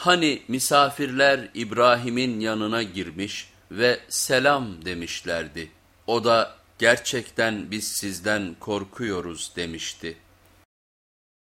Hani misafirler İbrahim'in yanına girmiş ve selam demişlerdi. O da gerçekten biz sizden korkuyoruz demişti.